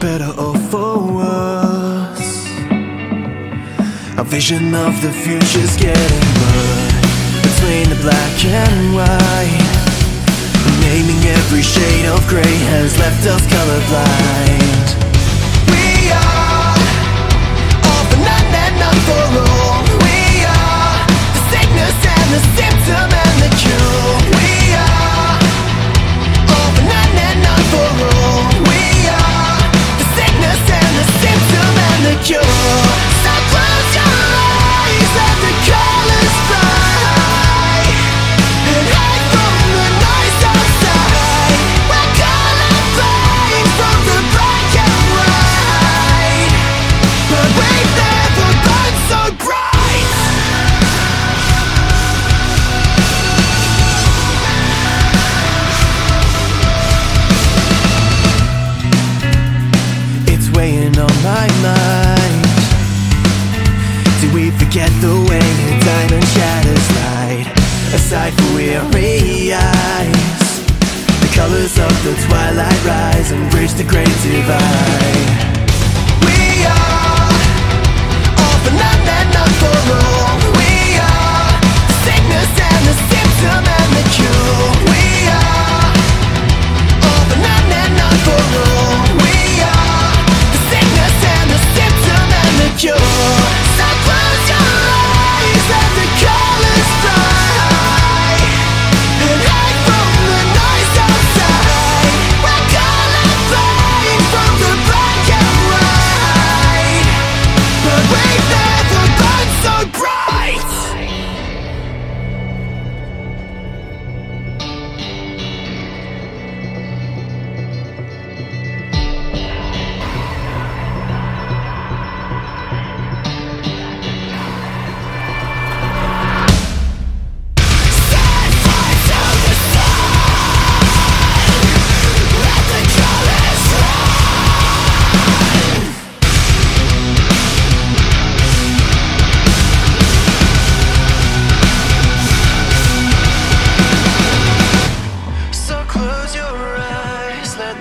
better or for worse. Our vision of the future's getting blurred between the black and white. Naming every shade of gray has left us colorblind. We are all for none and none for all. We are the sickness and the symptom we forget the way the diamond shatters light. Aside sight for weary eyes The colors of the twilight rise and bridge the great divide. We are all for and not for all We are the sickness and the symptom and the cure. We are all not for all We are the sickness and the symptom and the cure.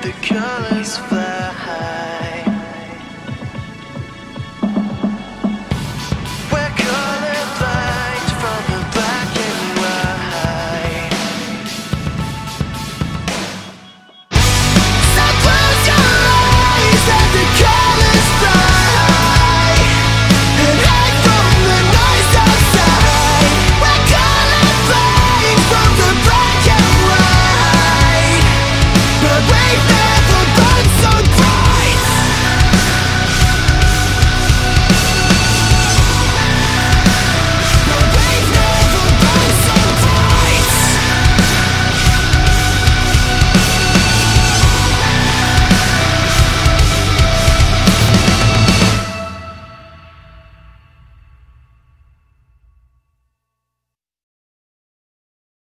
the colors fade.